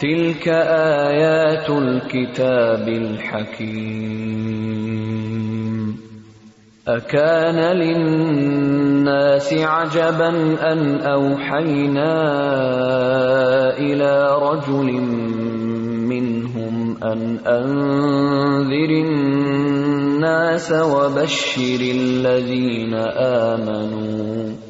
تلك آيات الكتاب الحكيم. أكان للناس عجبا أن أوحينا إلى رجل منهم أن أنذر الناس وبشر الذين آمنوا.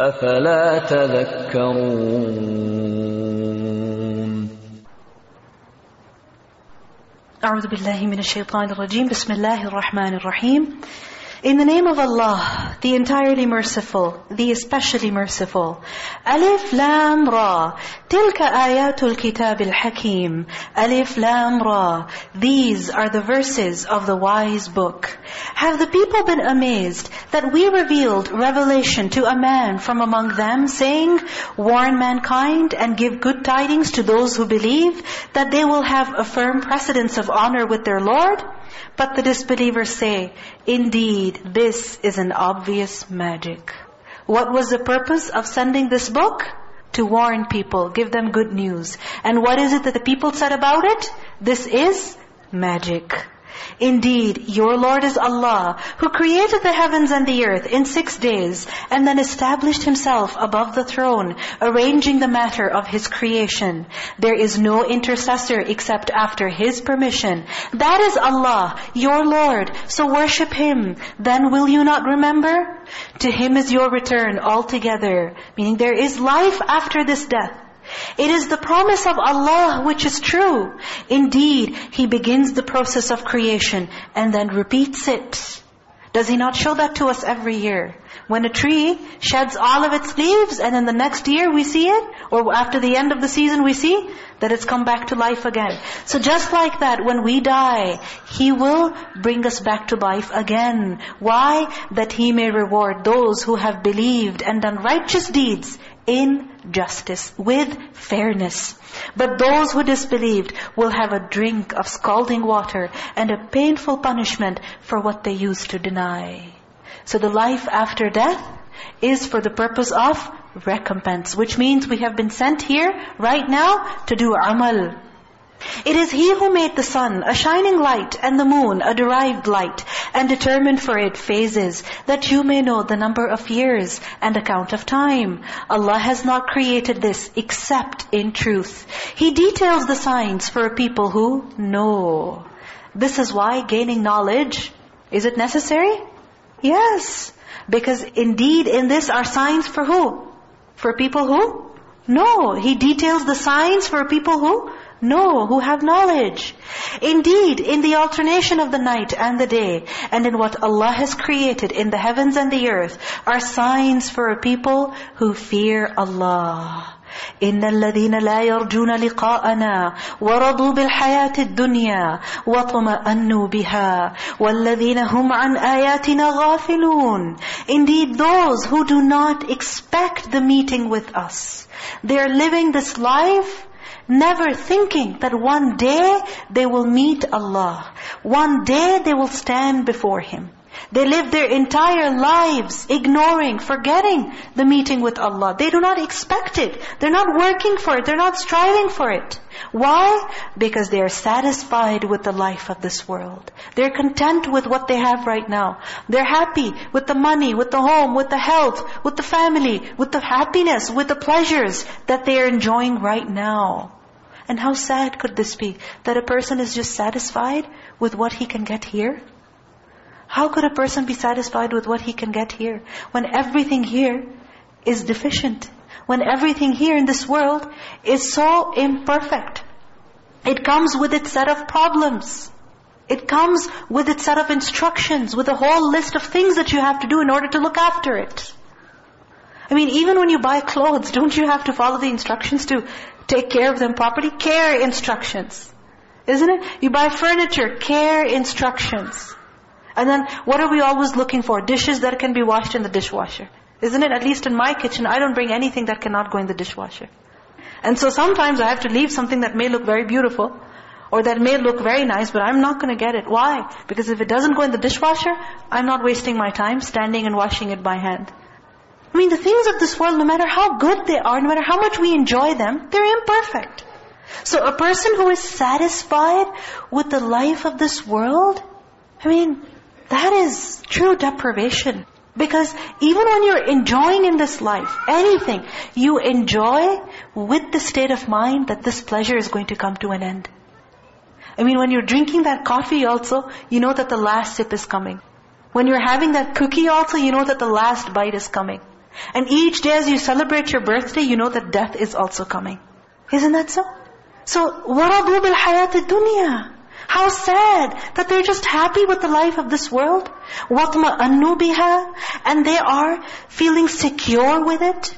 أفلا تذكرون؟ أعوذ بالله من الشيطان الرجيم. بسم الله الرحمن الرحيم. In the name of Allah, the entirely merciful, the especially merciful. Alif Lam Ra. Tilka ayatul kitab al-hakim. Alif Lam Ra. These are the verses of the wise book. Have the people been amazed that we revealed revelation to a man from among them, saying, Warn mankind and give good tidings to those who believe, that they will have a firm precedence of honor with their Lord? But the disbelievers say, Indeed, this is an obvious magic. What was the purpose of sending this book? To warn people, give them good news. And what is it that the people said about it? This is magic. Indeed, your Lord is Allah, who created the heavens and the earth in six days, and then established Himself above the throne, arranging the matter of His creation. There is no intercessor except after His permission. That is Allah, your Lord, so worship Him. Then will you not remember? To Him is your return altogether, meaning there is life after this death. It is the promise of Allah which is true. Indeed, He begins the process of creation and then repeats it. Does He not show that to us every year? When a tree sheds all of its leaves and then the next year we see it, or after the end of the season we see that it's come back to life again. So just like that, when we die, He will bring us back to life again. Why? That He may reward those who have believed and done righteous deeds in justice, with fairness. But those who disbelieved will have a drink of scalding water and a painful punishment for what they used to deny. So the life after death is for the purpose of recompense, which means we have been sent here right now to do amal. It is He who made the sun, a shining light, and the moon, a derived light, and determined for it phases, that you may know the number of years and account of time. Allah has not created this except in truth. He details the signs for a people who know. This is why gaining knowledge, is it necessary? Yes. Because indeed in this are signs for who? For people who? No. He details the signs for people who? No, who have knowledge. Indeed, in the alternation of the night and the day, and in what Allah has created in the heavens and the earth, are signs for a people who fear Allah. إن الذين لا يرجون لقاءنا ورضوا بالحياة الدنيا وطمأنوا بها والذين هم عن آياتنا غافلون Indeed those who do not expect the meeting with us, they are living this life never thinking that one day they will meet Allah. One day they will stand before Him. They live their entire lives ignoring, forgetting the meeting with Allah. They do not expect it. They're not working for it. They're not striving for it. Why? Because they are satisfied with the life of this world. They're content with what they have right now. They're happy with the money, with the home, with the health, with the family, with the happiness, with the pleasures that they are enjoying right now. And how sad could this be? That a person is just satisfied with what he can get here? How could a person be satisfied with what he can get here? When everything here is deficient. When everything here in this world is so imperfect. It comes with its set of problems. It comes with its set of instructions, with a whole list of things that you have to do in order to look after it. I mean, even when you buy clothes, don't you have to follow the instructions to take care of them properly? Care instructions. Isn't it? You buy furniture, care instructions. And then what are we always looking for? Dishes that can be washed in the dishwasher. Isn't it? At least in my kitchen, I don't bring anything that cannot go in the dishwasher. And so sometimes I have to leave something that may look very beautiful or that may look very nice, but I'm not going to get it. Why? Because if it doesn't go in the dishwasher, I'm not wasting my time standing and washing it by hand. I mean, the things of this world, no matter how good they are, no matter how much we enjoy them, they're imperfect. So a person who is satisfied with the life of this world, I mean, that is true deprivation. Because even when you're enjoying in this life, anything, you enjoy with the state of mind that this pleasure is going to come to an end. I mean, when you're drinking that coffee also, you know that the last sip is coming. When you're having that cookie also, you know that the last bite is coming. And each day as you celebrate your birthday, you know that death is also coming. Isn't that so? So, وَرَضُوا بِالْحَيَاةِ الدُّنْيَا how sad that they're just happy with the life of this world. وَطْمَأَنُّوا بِهَا And they are feeling secure with it.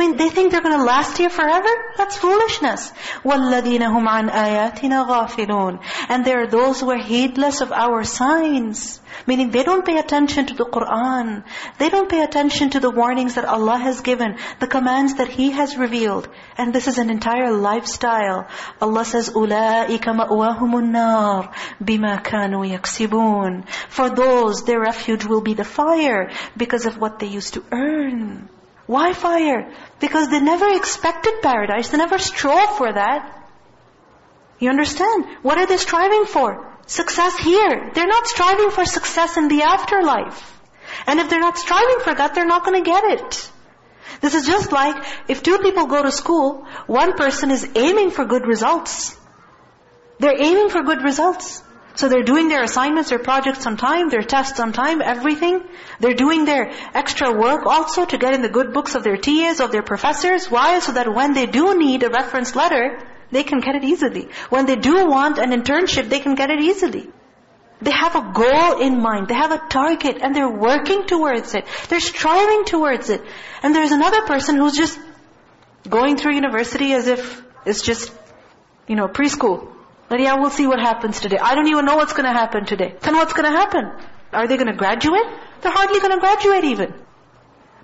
I mean, they think they're going to last here forever? That's foolishness. وَالَّذِينَ هُمْ عَنْ آيَاتِنَا غَافِلُونَ And there are those who are heedless of our signs. Meaning they don't pay attention to the Qur'an. They don't pay attention to the warnings that Allah has given, the commands that He has revealed. And this is an entire lifestyle. Allah says, أُولَٰئِكَ مَأْوَاهُمُ النَّارِ بِمَا كَانُوا يَكْسِبُونَ For those, their refuge will be the fire because of what they used to earn. Why fire? Because they never expected paradise. They never strove for that. You understand? What are they striving for? Success here. They're not striving for success in the afterlife. And if they're not striving for that, they're not going to get it. This is just like if two people go to school, one person is aiming for good results. They're aiming for good results. So they're doing their assignments, their projects on time, their tests on time, everything. They're doing their extra work also to get in the good books of their TAs, of their professors. Why? So that when they do need a reference letter, they can get it easily. When they do want an internship, they can get it easily. They have a goal in mind. They have a target and they're working towards it. They're striving towards it. And there's another person who's just going through university as if it's just, you know, preschool. But yeah, we'll see what happens today. I don't even know what's going to happen today. Then what's going to happen? Are they going to graduate? They're hardly going to graduate even.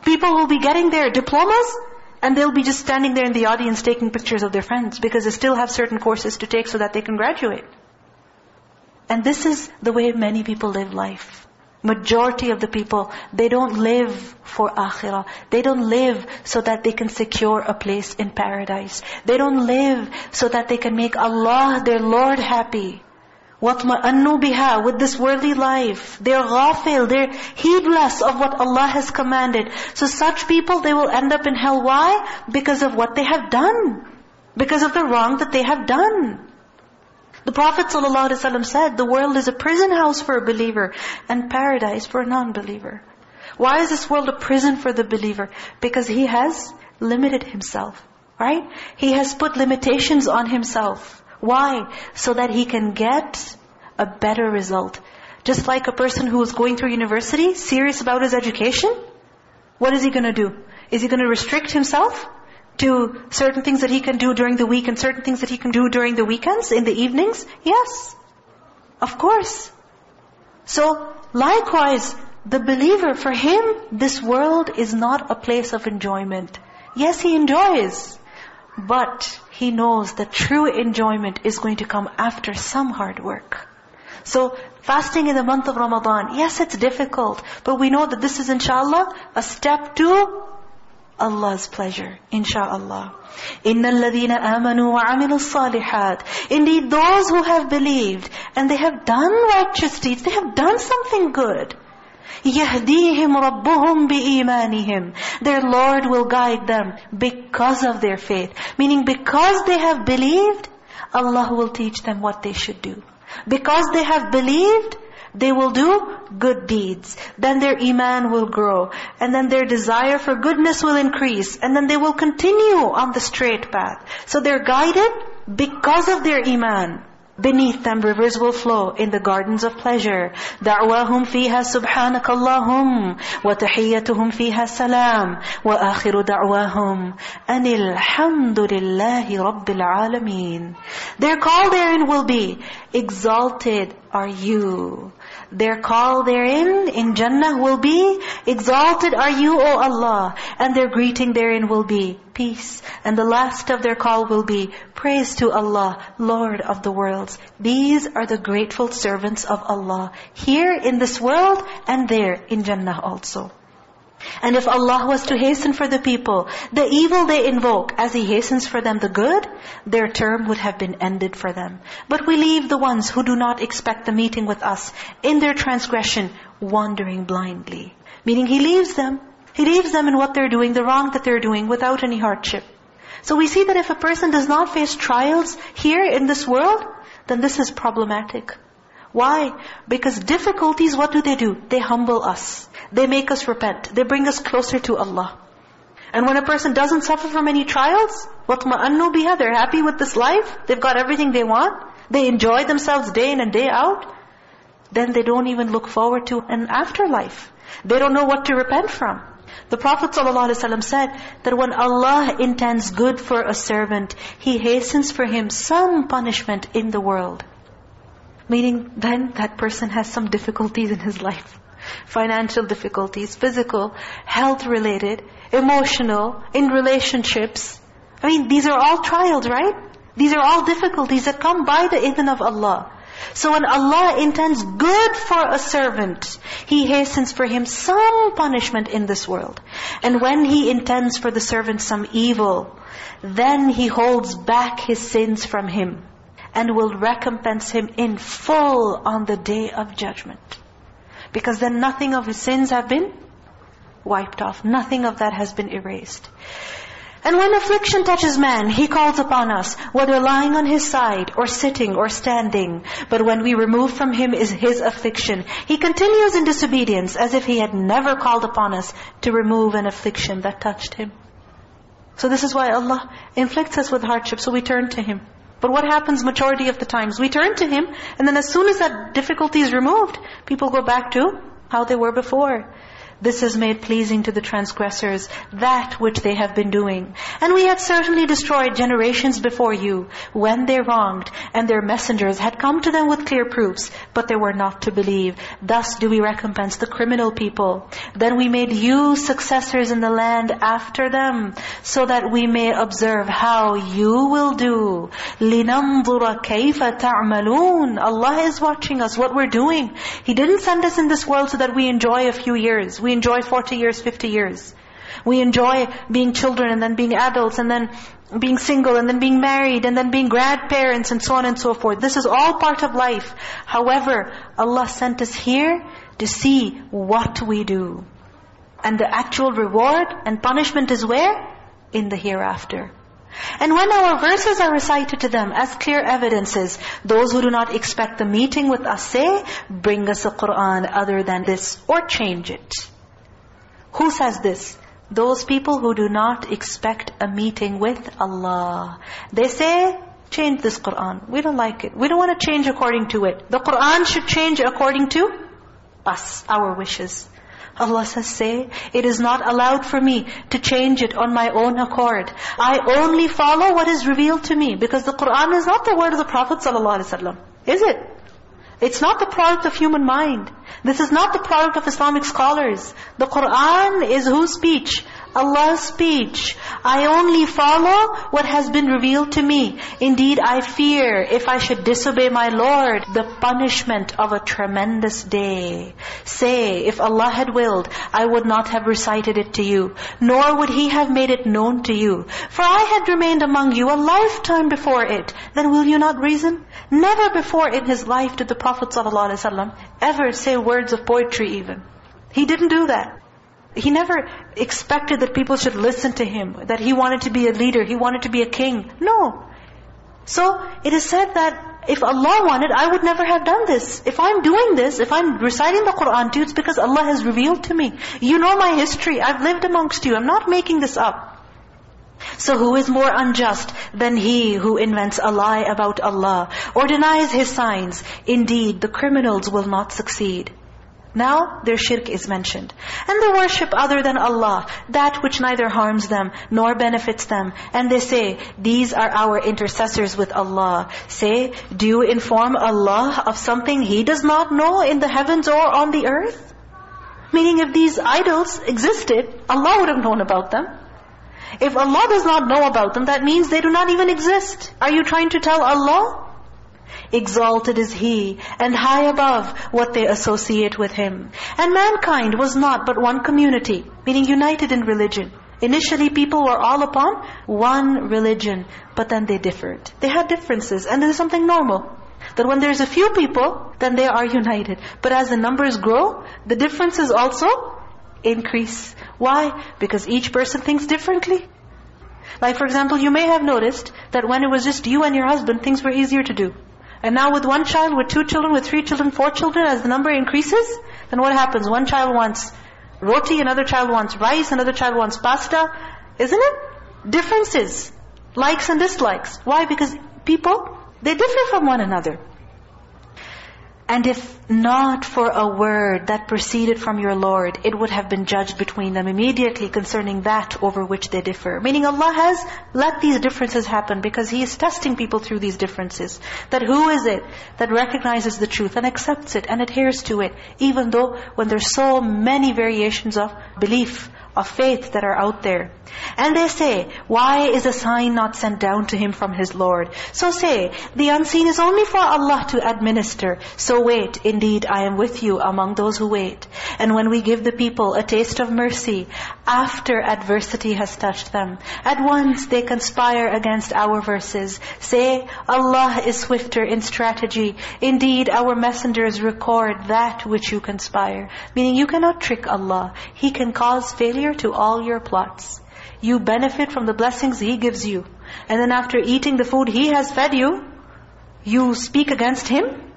People will be getting their diplomas and they'll be just standing there in the audience taking pictures of their friends because they still have certain courses to take so that they can graduate. And this is the way many people live life. Majority of the people, they don't live for akhirah. They don't live so that they can secure a place in paradise. They don't live so that they can make Allah, their Lord, happy. وَطْمَأَنُّوا بِهَا With this worldly life. They're ghafil, they're heedless of what Allah has commanded. So such people, they will end up in hell. Why? Because of what they have done. Because of the wrong that they have done. The Prophet ﷺ said, the world is a prison house for a believer and paradise for a non-believer. Why is this world a prison for the believer? Because he has limited himself, right? He has put limitations on himself. Why? So that he can get a better result. Just like a person who is going through university, serious about his education, what is he going to do? Is he going to restrict himself? To certain things that he can do during the week and certain things that he can do during the weekends, in the evenings? Yes. Of course. So, likewise, the believer, for him, this world is not a place of enjoyment. Yes, he enjoys. But he knows that true enjoyment is going to come after some hard work. So fasting in the month of Ramadan, yes, it's difficult. But we know that this is inshallah a step to Allah's pleasure, inshallah. إِنَّ الَّذِينَ آمَنُوا وَعَمِلُوا الصَّالِحَاتِ Indeed, those who have believed and they have done righteous deeds, they have done something good. يَهْدِيهِمْ رَبُّهُمْ بِإِيمَانِهِمْ Their Lord will guide them because of their faith. Meaning because they have believed, Allah will teach them what they should do. Because they have believed, they will do good deeds. Then their iman will grow. And then their desire for goodness will increase. And then they will continue on the straight path. So they're guided because of their iman. Beneath them rivers will flow in the gardens of pleasure. دعواهم فيها سبحانك اللهم وتحيتهم فيها سلام وآخر دعواهم أن الحمد لله رب العالمين. Their call therein will be, exalted are you. Their call therein in Jannah will be, exalted are you, O Allah. And their greeting therein will be, peace. And the last of their call will be, praise to Allah, Lord of the worlds. These are the grateful servants of Allah, here in this world and there in Jannah also. And if Allah was to hasten for the people the evil they invoke as He hastens for them the good, their term would have been ended for them. But we leave the ones who do not expect the meeting with us in their transgression, wandering blindly. Meaning He leaves them. He leaves them in what they're doing, the wrong that they're doing, without any hardship. So we see that if a person does not face trials here in this world, then this is problematic. Why? Because difficulties, what do they do? They humble us. They make us repent. They bring us closer to Allah. And when a person doesn't suffer from any trials, وَطْمَأَنُّوا بِهَا They're happy with this life. They've got everything they want. They enjoy themselves day in and day out. Then they don't even look forward to an afterlife. They don't know what to repent from. The Prophet ﷺ said that when Allah intends good for a servant, He hastens for him some punishment in the world. Meaning then that person has some difficulties in his life. Financial difficulties, physical, health related, emotional, in relationships. I mean, these are all trials, right? These are all difficulties that come by the idhn of Allah. So when Allah intends good for a servant, He hastens for him some punishment in this world. And when He intends for the servant some evil, then He holds back his sins from him and will recompense him in full on the day of judgment. Because then nothing of his sins have been wiped off. Nothing of that has been erased. And when affliction touches man, he calls upon us, whether lying on his side, or sitting, or standing. But when we remove from him is his affliction, he continues in disobedience, as if he had never called upon us to remove an affliction that touched him. So this is why Allah inflicts us with hardship, so we turn to Him. But what happens majority of the times? We turn to Him, and then as soon as that difficulty is removed, people go back to how they were before. This has made pleasing to the transgressors that which they have been doing. And we had certainly destroyed generations before you when they wronged, and their messengers had come to them with clear proofs, but they were not to believe. Thus do we recompense the criminal people. Then we made you successors in the land after them, so that we may observe how you will do. لِنَنظُرَ كَيْفَ تَعْمَلُونَ Allah is watching us, what we're doing. He didn't send us in this world so that we enjoy a few years. We enjoy 40 years, 50 years. We enjoy being children and then being adults and then being single and then being married and then being grandparents and so on and so forth. This is all part of life. However, Allah sent us here to see what we do. And the actual reward and punishment is where? In the hereafter. And when our verses are recited to them as clear evidences, those who do not expect the meeting with us say, bring us a Qur'an other than this or change it. Who says this? Those people who do not expect a meeting with Allah. They say, change this Qur'an. We don't like it. We don't want to change according to it. The Qur'an should change according to us, our wishes. Allah says, say, it is not allowed for me to change it on my own accord. I only follow what is revealed to me. Because the Qur'an is not the word of the Prophet ﷺ. Is it? It's not the product of human mind. This is not the product of Islamic scholars. The Qur'an is whose speech? Allah's speech. I only follow what has been revealed to me. Indeed, I fear if I should disobey my Lord, the punishment of a tremendous day. Say, if Allah had willed, I would not have recited it to you, nor would He have made it known to you. For I had remained among you a lifetime before it. Then will you not reason? Never before in his life did the Prophet ﷺ ever say words of poetry even. He didn't do that. He never expected that people should listen to him, that he wanted to be a leader, he wanted to be a king. No. So it is said that if Allah wanted, I would never have done this. If I'm doing this, if I'm reciting the Qur'an to you, it's because Allah has revealed to me. You know my history. I've lived amongst you. I'm not making this up. So who is more unjust than he who invents a lie about Allah or denies His signs? Indeed, the criminals will not succeed. Now their shirk is mentioned. And they worship other than Allah, that which neither harms them nor benefits them. And they say, these are our intercessors with Allah. Say, do you inform Allah of something He does not know in the heavens or on the earth? Meaning if these idols existed, Allah would have known about them. If Allah does not know about them, that means they do not even exist. Are you trying to tell Allah? Exalted is He, and high above what they associate with Him. And mankind was not but one community, meaning united in religion. Initially people were all upon one religion, but then they differed. They had differences, and this is something normal. That when there's a few people, then they are united. But as the numbers grow, the differences also increase. Why? Because each person thinks differently. Like for example, you may have noticed that when it was just you and your husband, things were easier to do. And now with one child, with two children, with three children, four children, as the number increases, then what happens? One child wants roti, another child wants rice, another child wants pasta. Isn't it? Differences. Likes and dislikes. Why? Because people, they differ from one another. And if not for a word that proceeded from your Lord, it would have been judged between them immediately concerning that over which they differ. Meaning Allah has let these differences happen because He is testing people through these differences. That who is it that recognizes the truth and accepts it and adheres to it, even though when there's so many variations of belief, of faith that are out there. And they say, why is a sign not sent down to him from his Lord? So say, the unseen is only for Allah to administer. So wait, indeed I am with you among those who wait. And when we give the people a taste of mercy, after adversity has touched them, at once they conspire against our verses. Say, Allah is swifter in strategy. Indeed, our messengers record that which you conspire. Meaning you cannot trick Allah. He can cause failure to all your plots. You benefit from the blessings He gives you. And then after eating the food He has fed you, you speak against Him?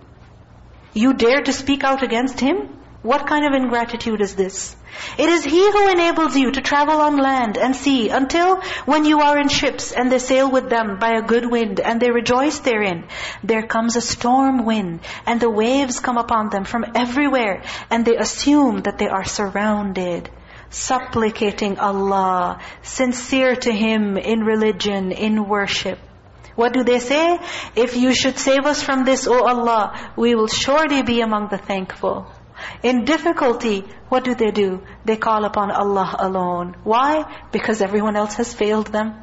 You dare to speak out against Him? What kind of ingratitude is this? It is He who enables you to travel on land and sea until when you are in ships and they sail with them by a good wind and they rejoice therein, there comes a storm wind and the waves come upon them from everywhere and they assume that they are surrounded supplicating Allah, sincere to Him in religion, in worship. What do they say? If you should save us from this, O Allah, we will surely be among the thankful. In difficulty, what do they do? They call upon Allah alone. Why? Because everyone else has failed them.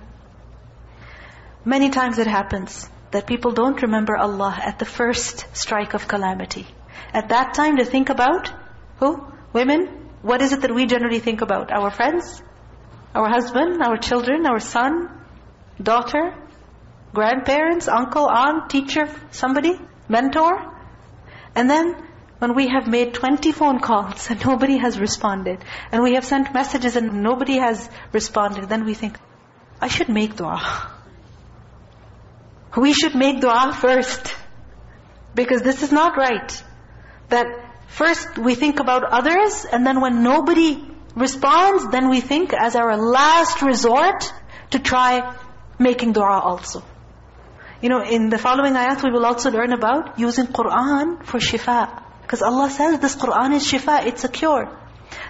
Many times it happens that people don't remember Allah at the first strike of calamity. At that time they think about, who? Women, what is it that we generally think about? Our friends? Our husband? Our children? Our son? Daughter? Grandparents? Uncle? Aunt? Teacher? Somebody? Mentor? And then when we have made 20 phone calls and nobody has responded, and we have sent messages and nobody has responded, then we think, I should make dua. We should make dua first. Because this is not right. That First we think about others and then when nobody responds, then we think as our last resort to try making dua also. You know, in the following ayat we will also learn about using Qur'an for shifa. Because Allah says this Qur'an is shifa, it's a cure.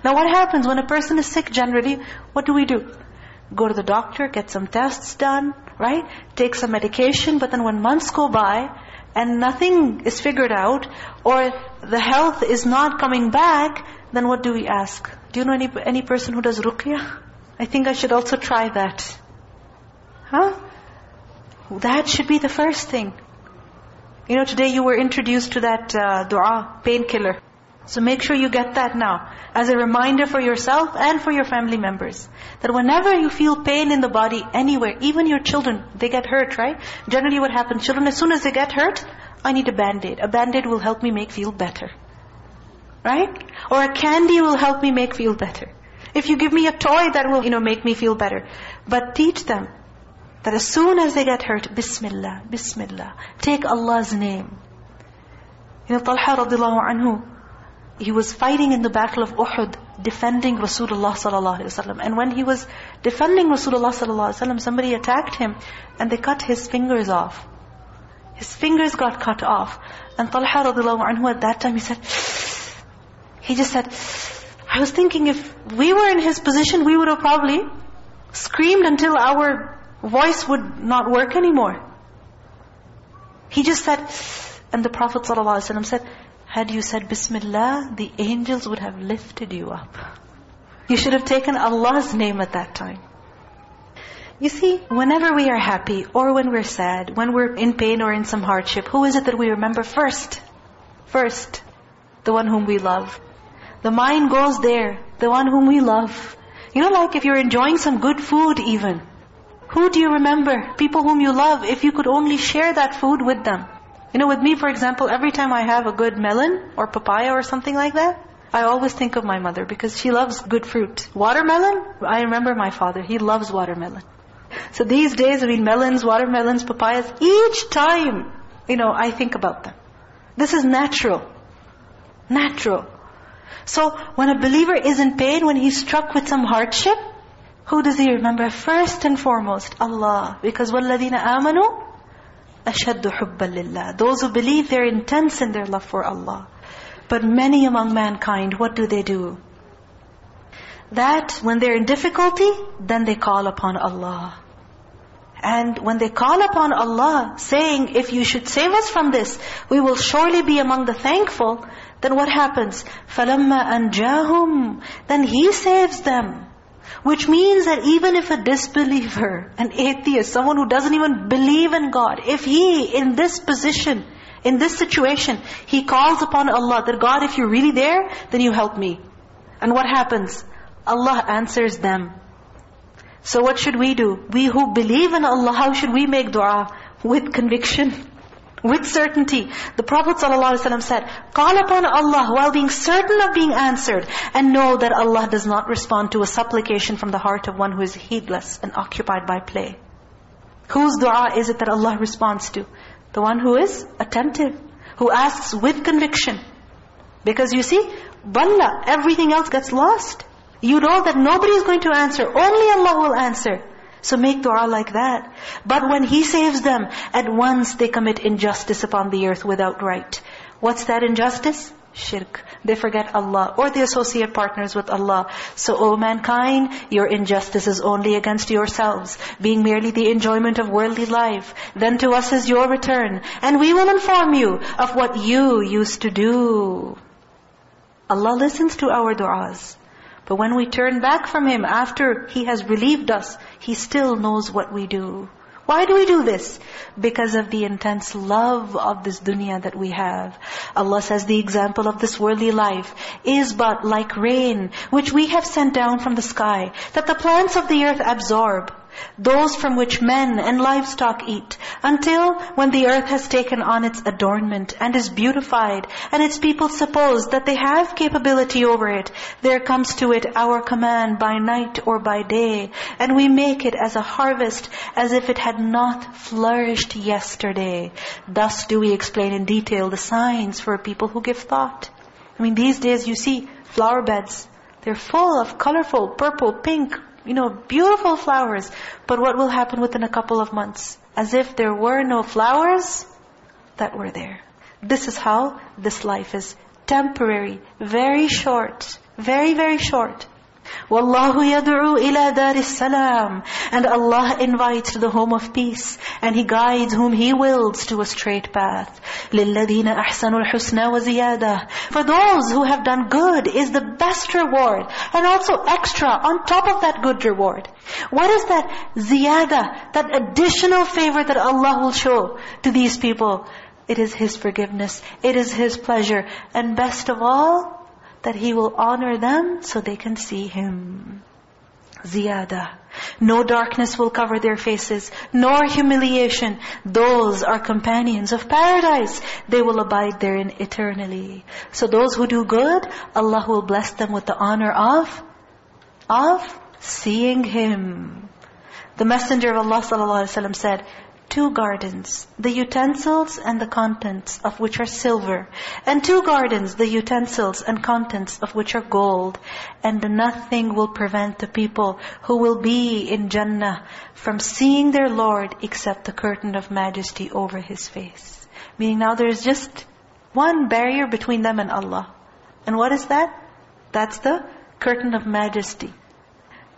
Now what happens when a person is sick generally? What do we do? Go to the doctor, get some tests done, right? Take some medication, but then when months go by, and nothing is figured out, or the health is not coming back, then what do we ask? Do you know any any person who does ruqyah? I think I should also try that. Huh? That should be the first thing. You know, today you were introduced to that uh, dua, painkiller. So make sure you get that now as a reminder for yourself and for your family members. That whenever you feel pain in the body, anywhere, even your children, they get hurt, right? Generally what happens, children as soon as they get hurt, I need a band-aid. A band-aid will help me make feel better. Right? Or a candy will help me make feel better. If you give me a toy, that will, you know, make me feel better. But teach them that as soon as they get hurt, Bismillah, Bismillah. Take Allah's name. You know, Talha radiallahu anhu, he was fighting in the battle of Uhud, defending Rasulullah wasallam. And when he was defending Rasulullah wasallam, somebody attacked him and they cut his fingers off. His fingers got cut off. And Talha radiallahu anhu at that time, he said, he just said, I was thinking if we were in his position, we would have probably screamed until our voice would not work anymore. He just said, and the Prophet ﷺ said, had you said Bismillah, the angels would have lifted you up. You should have taken Allah's name at that time. You see, whenever we are happy or when we're sad, when we're in pain or in some hardship, who is it that we remember first? First, the one whom we love. The mind goes there, the one whom we love. You know, like if you're enjoying some good food even, who do you remember? People whom you love, if you could only share that food with them. You know, with me, for example, every time I have a good melon or papaya or something like that, I always think of my mother because she loves good fruit. Watermelon, I remember my father. He loves watermelon. So these days, I mean, melons, watermelons, papayas, each time, you know, I think about them. This is natural. Natural. So when a believer is in pain, when he's struck with some hardship, who does he remember? First and foremost, Allah. Because وَالَّذِينَ آمَنُوا أَشَدُّ حُبًّا لِلَّهِ Those who believe, they're intense in their love for Allah. But many among mankind, what do they do? That when they're in difficulty, then they call upon Allah. And when they call upon Allah, saying, if you should save us from this, we will surely be among the thankful, then what happens? فَلَمَّا أَنْجَاهُمْ Then He saves them. Which means that even if a disbeliever, an atheist, someone who doesn't even believe in God, if he, in this position, in this situation, he calls upon Allah, that God, if you're really there, then you help me. And what happens? Allah answers them. So what should we do? We who believe in Allah, how should we make dua? With conviction. With certainty. The Prophet ﷺ said, Call upon Allah while being certain of being answered and know that Allah does not respond to a supplication from the heart of one who is heedless and occupied by play. Whose dua is it that Allah responds to? The one who is attentive, who asks with conviction. Because you see, balla, everything else gets lost. You know that nobody is going to answer. Only Allah will answer. So make dua like that. But when He saves them, at once they commit injustice upon the earth without right. What's that injustice? Shirk. They forget Allah or they associate partners with Allah. So, O mankind, your injustice is only against yourselves, being merely the enjoyment of worldly life. Then to us is your return, and we will inform you of what you used to do. Allah listens to our du'as. But when we turn back from Him after He has relieved us, He still knows what we do. Why do we do this? Because of the intense love of this dunya that we have. Allah says the example of this worldly life is but like rain, which we have sent down from the sky, that the plants of the earth absorb those from which men and livestock eat, until when the earth has taken on its adornment and is beautified, and its people suppose that they have capability over it, there comes to it our command by night or by day, and we make it as a harvest, as if it had not flourished yesterday. Thus do we explain in detail the signs for people who give thought. I mean, these days you see flower beds. They're full of colorful, purple, pink, you know, beautiful flowers. But what will happen within a couple of months? As if there were no flowers that were there. This is how this life is temporary, very short, very, very short. وَاللَّهُ يَدْعُو إِلَى دَارِ السَّلَامِ And Allah invites to the home of peace. And He guides whom He wills to a straight path. لِلَّذِينَ أَحْسَنُوا الْحُسْنَى وَزِيَادَةً For those who have done good is the best reward. And also extra on top of that good reward. What is that ziyada, that additional favor that Allah will show to these people? It is His forgiveness. It is His pleasure. And best of all, that He will honor them so they can see Him. Ziyada. No darkness will cover their faces, nor humiliation. Those are companions of paradise. They will abide therein eternally. So those who do good, Allah will bless them with the honor of, of seeing Him. The Messenger of Allah ﷺ said, two gardens, the utensils and the contents of which are silver, and two gardens, the utensils and contents of which are gold. And nothing will prevent the people who will be in Jannah from seeing their Lord except the curtain of majesty over His face. Meaning now there is just one barrier between them and Allah. And what is that? That's the curtain of majesty.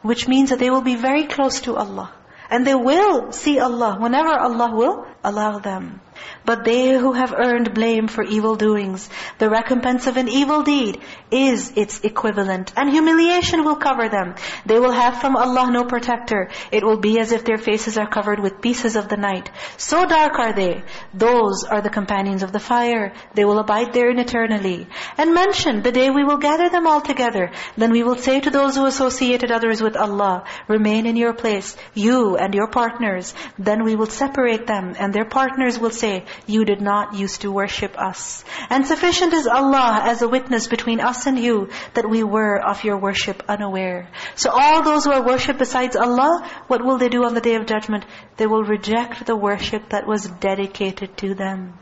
Which means that they will be very close to Allah. And they will see Allah whenever Allah will allow them. But they who have earned blame for evil doings, the recompense of an evil deed is its equivalent. And humiliation will cover them. They will have from Allah no protector. It will be as if their faces are covered with pieces of the night. So dark are they. Those are the companions of the fire. They will abide therein eternally. And mention the day we will gather them all together. Then we will say to those who associated others with Allah, remain in your place, you and your partners. Then we will separate them and their partners will say, you did not used to worship us. And sufficient is Allah as a witness between us and you that we were of your worship unaware. So all those who are worshipped besides Allah, what will they do on the Day of Judgment? They will reject the worship that was dedicated to them.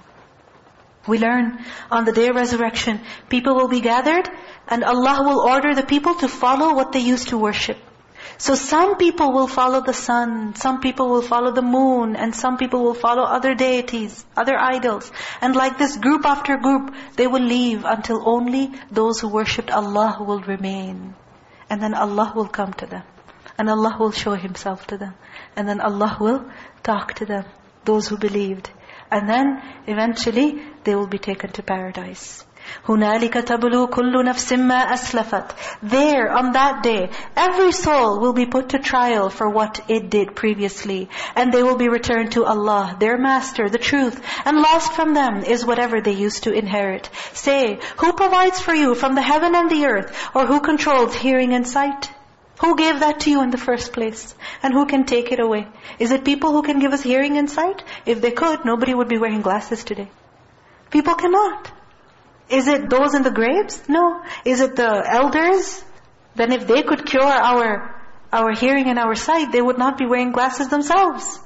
We learn on the day of resurrection, people will be gathered and Allah will order the people to follow what they used to worship. So some people will follow the sun, some people will follow the moon, and some people will follow other deities, other idols. And like this group after group, they will leave until only those who worshipped Allah will remain. And then Allah will come to them. And Allah will show Himself to them. And then Allah will talk to them, those who believed. And then eventually they will be taken to paradise. هُنَالِكَ تَبْلُو كُلُّ نَفْسٍ مَا أَسْلَفَتْ There, on that day, every soul will be put to trial for what it did previously. And they will be returned to Allah, their Master, the truth. And lost from them is whatever they used to inherit. Say, who provides for you from the heaven and the earth? Or who controls hearing and sight? Who gave that to you in the first place? And who can take it away? Is it people who can give us hearing and sight? If they could, nobody would be wearing glasses today. People cannot. Is it those in the graves? No. Is it the elders? Then if they could cure our, our hearing and our sight, they would not be wearing glasses themselves.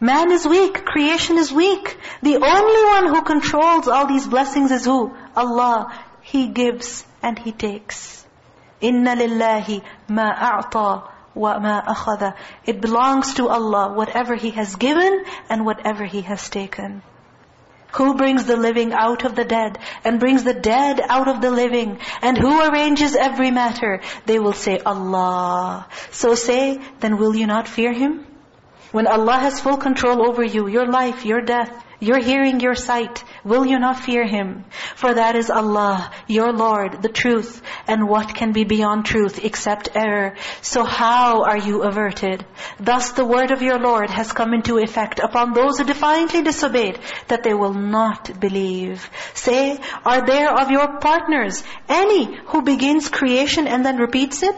Man is weak. Creation is weak. The only one who controls all these blessings is who? Allah. He gives and He takes. إِنَّ لِلَّهِ مَا أَعْطَى وَمَا أَخَذَ It belongs to Allah, whatever He has given and whatever He has taken. Who brings the living out of the dead and brings the dead out of the living? And who arranges every matter? They will say, Allah. So say, then will you not fear Him? When Allah has full control over you, your life, your death, your hearing, your sight, will you not fear Him? For that is Allah, your Lord, the truth. And what can be beyond truth except error? So how are you averted? Thus the word of your Lord has come into effect upon those who defiantly disobeyed, that they will not believe. Say, are there of your partners any who begins creation and then repeats it?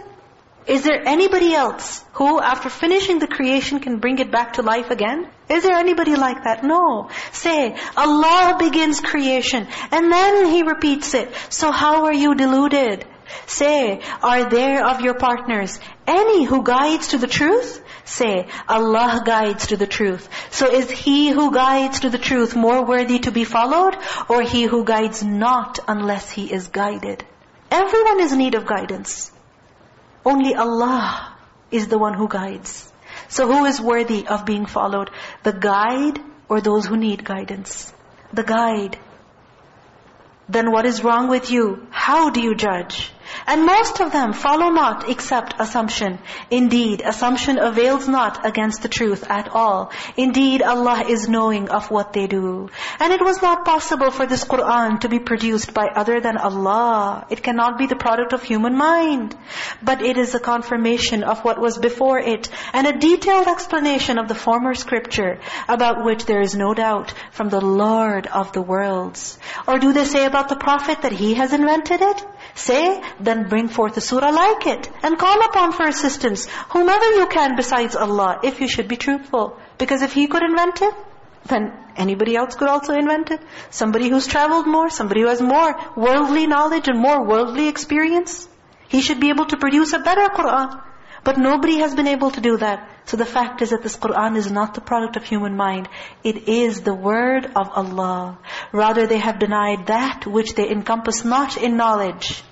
Is there anybody else who after finishing the creation can bring it back to life again? Is there anybody like that? No. Say, Allah begins creation and then He repeats it. So how are you deluded? Say, are there of your partners any who guides to the truth? Say, Allah guides to the truth. So is He who guides to the truth more worthy to be followed? Or He who guides not unless He is guided? Everyone is in need of guidance. Only Allah is the one who guides. So who is worthy of being followed? The guide or those who need guidance? The guide. Then what is wrong with you? How do you judge? And most of them follow not except assumption. Indeed, assumption avails not against the truth at all. Indeed, Allah is knowing of what they do. And it was not possible for this Qur'an to be produced by other than Allah. It cannot be the product of human mind. But it is a confirmation of what was before it and a detailed explanation of the former scripture about which there is no doubt from the Lord of the worlds. Or do they say about the Prophet that he has invented it? Say, then bring forth a surah like it and call upon for assistance whomever you can besides Allah if you should be truthful. Because if He could invent it, then anybody else could also invent it. Somebody who's traveled more, somebody who has more worldly knowledge and more worldly experience. He should be able to produce a better Qur'an. But nobody has been able to do that. So the fact is that this Qur'an is not the product of human mind. It is the word of Allah. Rather they have denied that which they encompass not in knowledge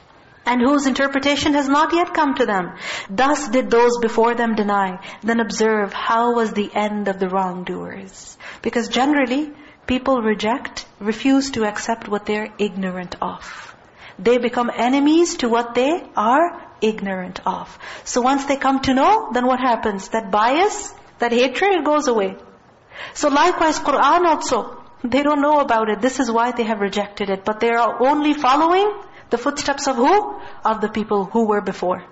and whose interpretation has not yet come to them. Thus did those before them deny. Then observe how was the end of the wrongdoers. Because generally, people reject, refuse to accept what they're ignorant of. They become enemies to what they are ignorant of. So once they come to know, then what happens? That bias, that hatred, goes away. So likewise, Qur'an also, they don't know about it. This is why they have rejected it. But they are only following the footsteps of who? Of the people who were before.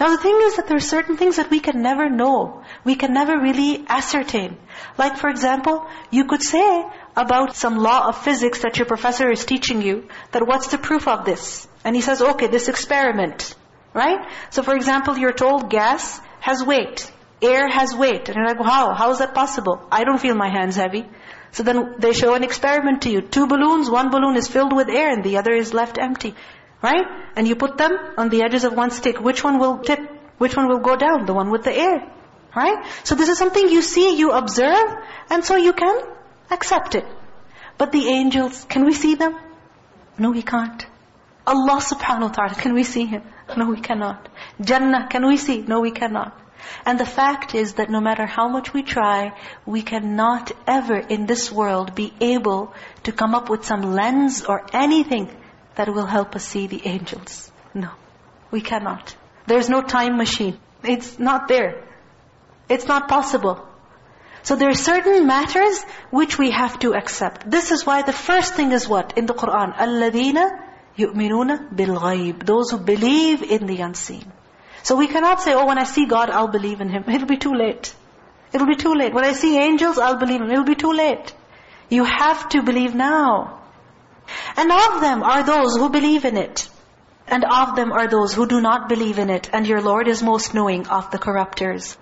Now the thing is that there are certain things that we can never know. We can never really ascertain. Like for example, you could say about some law of physics that your professor is teaching you, that what's the proof of this? And he says, okay, this experiment. Right? So for example, you're told gas has weight. Air has weight. And you're like, how? How is that possible? I don't feel my hands heavy. So then they show an experiment to you. Two balloons, one balloon is filled with air and the other is left empty. Right? And you put them on the edges of one stick. Which one will tip? Which one will go down? The one with the air. Right? So this is something you see, you observe, and so you can accept it. But the angels, can we see them? No, we can't. Allah subhanahu wa ta'ala, can we see Him? No, we cannot. Jannah, can we see? No, we cannot. And the fact is that no matter how much we try, we cannot ever in this world be able to come up with some lens or anything that will help us see the angels. No, we cannot. There's no time machine. It's not there. It's not possible. So there are certain matters which we have to accept. This is why the first thing is what? In the Qur'an, الَّذِينَ يُؤْمِنُونَ بِالْغَيْبِ Those who believe in the unseen. So we cannot say, oh, when I see God, I'll believe in Him. It'll be too late. It'll be too late. When I see angels, I'll believe in Him. It'll be too late. You have to believe now. And of them are those who believe in it. And of them are those who do not believe in it. And your Lord is most knowing of the corrupters.